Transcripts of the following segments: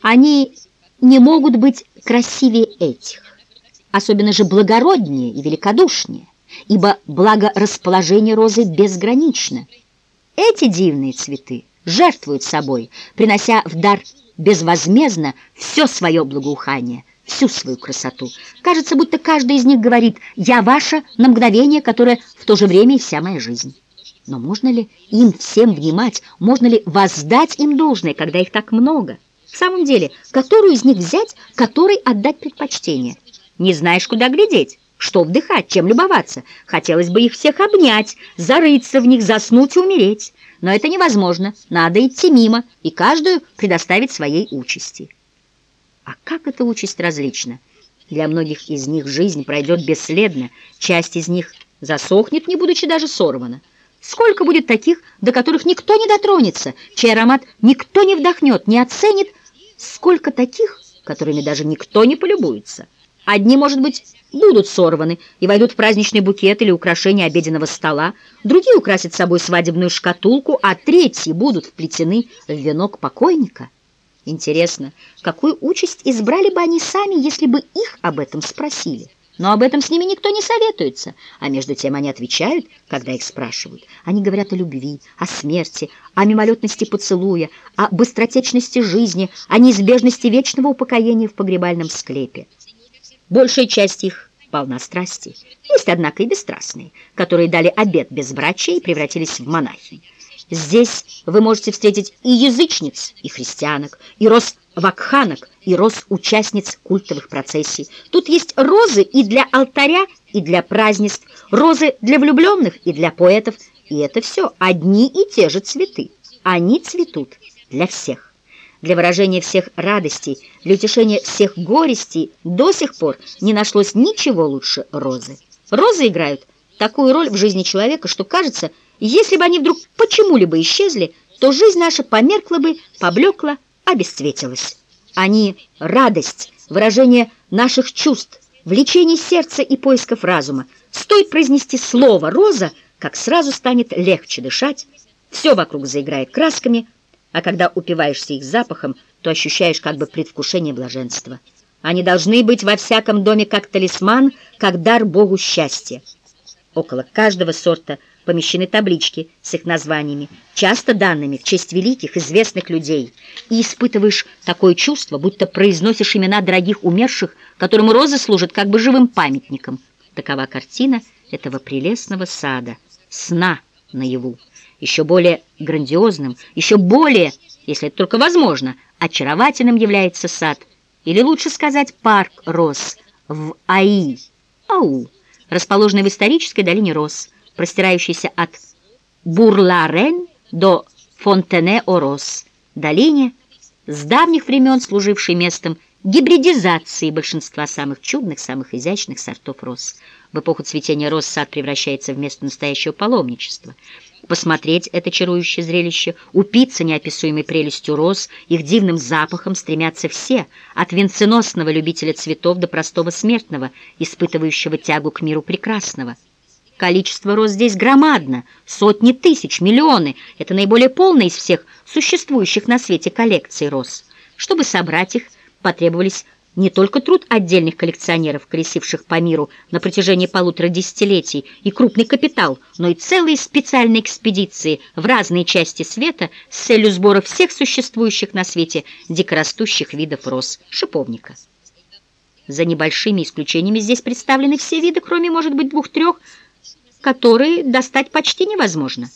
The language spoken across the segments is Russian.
Они не могут быть красивее этих, особенно же благороднее и великодушнее, ибо благорасположение розы безгранично. Эти дивные цветы жертвуют собой, принося в дар безвозмездно все свое благоухание, всю свою красоту. Кажется, будто каждый из них говорит «я ваша» на мгновение, которое в то же время и вся моя жизнь. Но можно ли им всем внимать, можно ли воздать им должное, когда их так много? В самом деле, которую из них взять, которой отдать предпочтение? Не знаешь, куда глядеть, что вдыхать, чем любоваться. Хотелось бы их всех обнять, зарыться в них, заснуть и умереть. Но это невозможно, надо идти мимо и каждую предоставить своей участи. А как эта участь различна? Для многих из них жизнь пройдет бесследно, часть из них засохнет, не будучи даже сорвана. Сколько будет таких, до которых никто не дотронется, чей аромат никто не вдохнет, не оценит, сколько таких, которыми даже никто не полюбуется. Одни, может быть, будут сорваны и войдут в праздничный букет или украшение обеденного стола, другие украсят собой свадебную шкатулку, а третьи будут вплетены в венок покойника. Интересно, какую участь избрали бы они сами, если бы их об этом спросили? Но об этом с ними никто не советуется, а между тем они отвечают, когда их спрашивают. Они говорят о любви, о смерти, о мимолетности поцелуя, о быстротечности жизни, о неизбежности вечного упокоения в погребальном склепе. Большая часть их полна страсти. Есть, однако, и бесстрастные, которые дали обет безбрачия и превратились в монахинь. Здесь вы можете встретить и язычниц, и христианок, и рост вакханок, и рост участниц культовых процессий. Тут есть розы и для алтаря, и для празднеств, розы для влюбленных и для поэтов. И это все одни и те же цветы. Они цветут для всех для выражения всех радостей, для утешения всех горестей до сих пор не нашлось ничего лучше розы. Розы играют такую роль в жизни человека, что кажется, если бы они вдруг почему-либо исчезли, то жизнь наша померкла бы, поблекла, обесцветилась. Они — радость, выражение наших чувств, влечение сердца и поисков разума. Стоит произнести слово «роза», как сразу станет легче дышать, все вокруг заиграет красками — а когда упиваешься их запахом, то ощущаешь как бы предвкушение блаженства. Они должны быть во всяком доме как талисман, как дар Богу счастья. Около каждого сорта помещены таблички с их названиями, часто данными в честь великих, известных людей, и испытываешь такое чувство, будто произносишь имена дорогих умерших, которым розы служат как бы живым памятником. Такова картина этого прелестного сада, сна наяву. Еще более грандиозным, еще более, если это только возможно, очаровательным является сад, или лучше сказать парк роз в Аи, Ау, расположенный в исторической долине роз, простирающейся от Бурларен до Фонтене-о-Рос, долине, с давних времен служившей местом гибридизации большинства самых чудных, самых изящных сортов роз. В эпоху цветения роз сад превращается в место настоящего паломничества – Посмотреть это чарующее зрелище, упиться неописуемой прелестью роз, их дивным запахом стремятся все, от венценосного любителя цветов до простого смертного, испытывающего тягу к миру прекрасного. Количество роз здесь громадно, сотни тысяч, миллионы. Это наиболее полная из всех существующих на свете коллекций роз. Чтобы собрать их, потребовались не только труд отдельных коллекционеров, колесивших по миру на протяжении полутора десятилетий, и крупный капитал, но и целые специальные экспедиции в разные части света с целью сбора всех существующих на свете дикорастущих видов роз шиповника. За небольшими исключениями здесь представлены все виды, кроме, может быть, двух-трех, которые достать почти невозможно.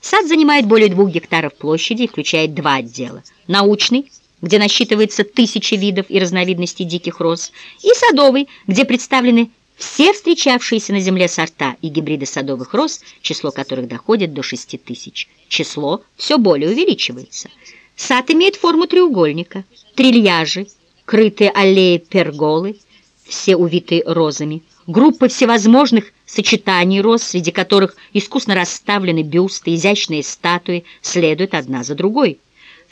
Сад занимает более двух гектаров площади и включает два отдела. Научный – где насчитывается тысячи видов и разновидностей диких роз, и садовый, где представлены все встречавшиеся на земле сорта и гибриды садовых роз, число которых доходит до 6 тысяч. Число все более увеличивается. Сад имеет форму треугольника, трильяжи, крытые аллеи перголы, все увитые розами, группы всевозможных сочетаний роз, среди которых искусно расставлены бюсты, изящные статуи, следуют одна за другой.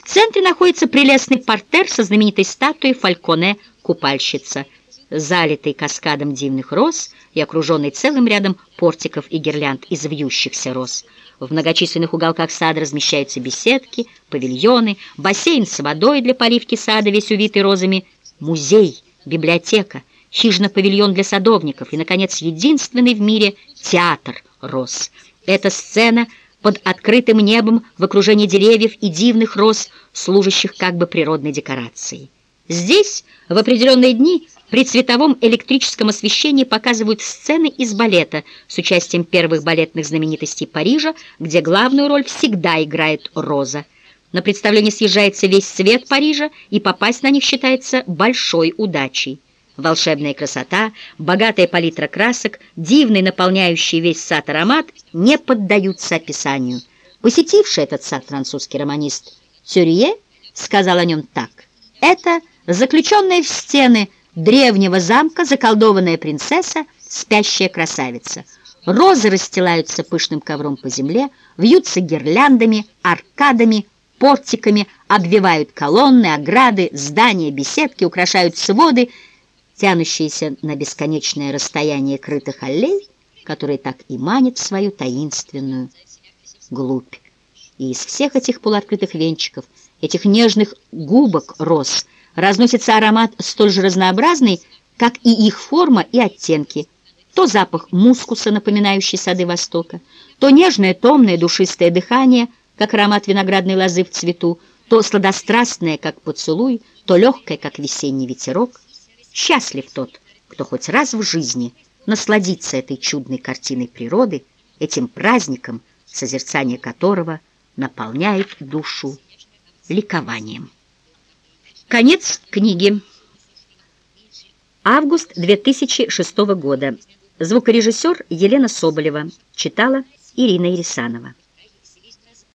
В центре находится прелестный портер со знаменитой статуей Фальконе «Купальщица», залитый каскадом дивных роз и окруженный целым рядом портиков и гирлянд из вьющихся роз. В многочисленных уголках сада размещаются беседки, павильоны, бассейн с водой для поливки сада, весь увитый розами, музей, библиотека, хижина-павильон для садовников и, наконец, единственный в мире театр роз. Эта сцена под открытым небом в окружении деревьев и дивных роз, служащих как бы природной декорацией. Здесь в определенные дни при цветовом электрическом освещении показывают сцены из балета с участием первых балетных знаменитостей Парижа, где главную роль всегда играет Роза. На представление съезжается весь свет Парижа, и попасть на них считается большой удачей. Волшебная красота, богатая палитра красок, дивный наполняющий весь сад аромат не поддаются описанию. Посетивший этот сад французский романист Тюрье сказал о нем так. «Это заключенная в стены древнего замка заколдованная принцесса, спящая красавица. Розы расстилаются пышным ковром по земле, вьются гирляндами, аркадами, портиками, обвивают колонны, ограды, здания, беседки, украшают своды, тянущиеся на бесконечное расстояние крытых аллей, которые так и манят в свою таинственную глубь. И из всех этих полуоткрытых венчиков, этих нежных губок роз – разносится аромат столь же разнообразный, как и их форма и оттенки. То запах мускуса, напоминающий сады Востока, то нежное, томное, душистое дыхание, как аромат виноградной лозы в цвету, то сладострастное, как поцелуй, то легкое, как весенний ветерок. Счастлив тот, кто хоть раз в жизни насладится этой чудной картиной природы, этим праздником, созерцание которого наполняет душу ликованием. Конец книги. Август 2006 года. Звукорежиссер Елена Соболева. Читала Ирина Ирисанова.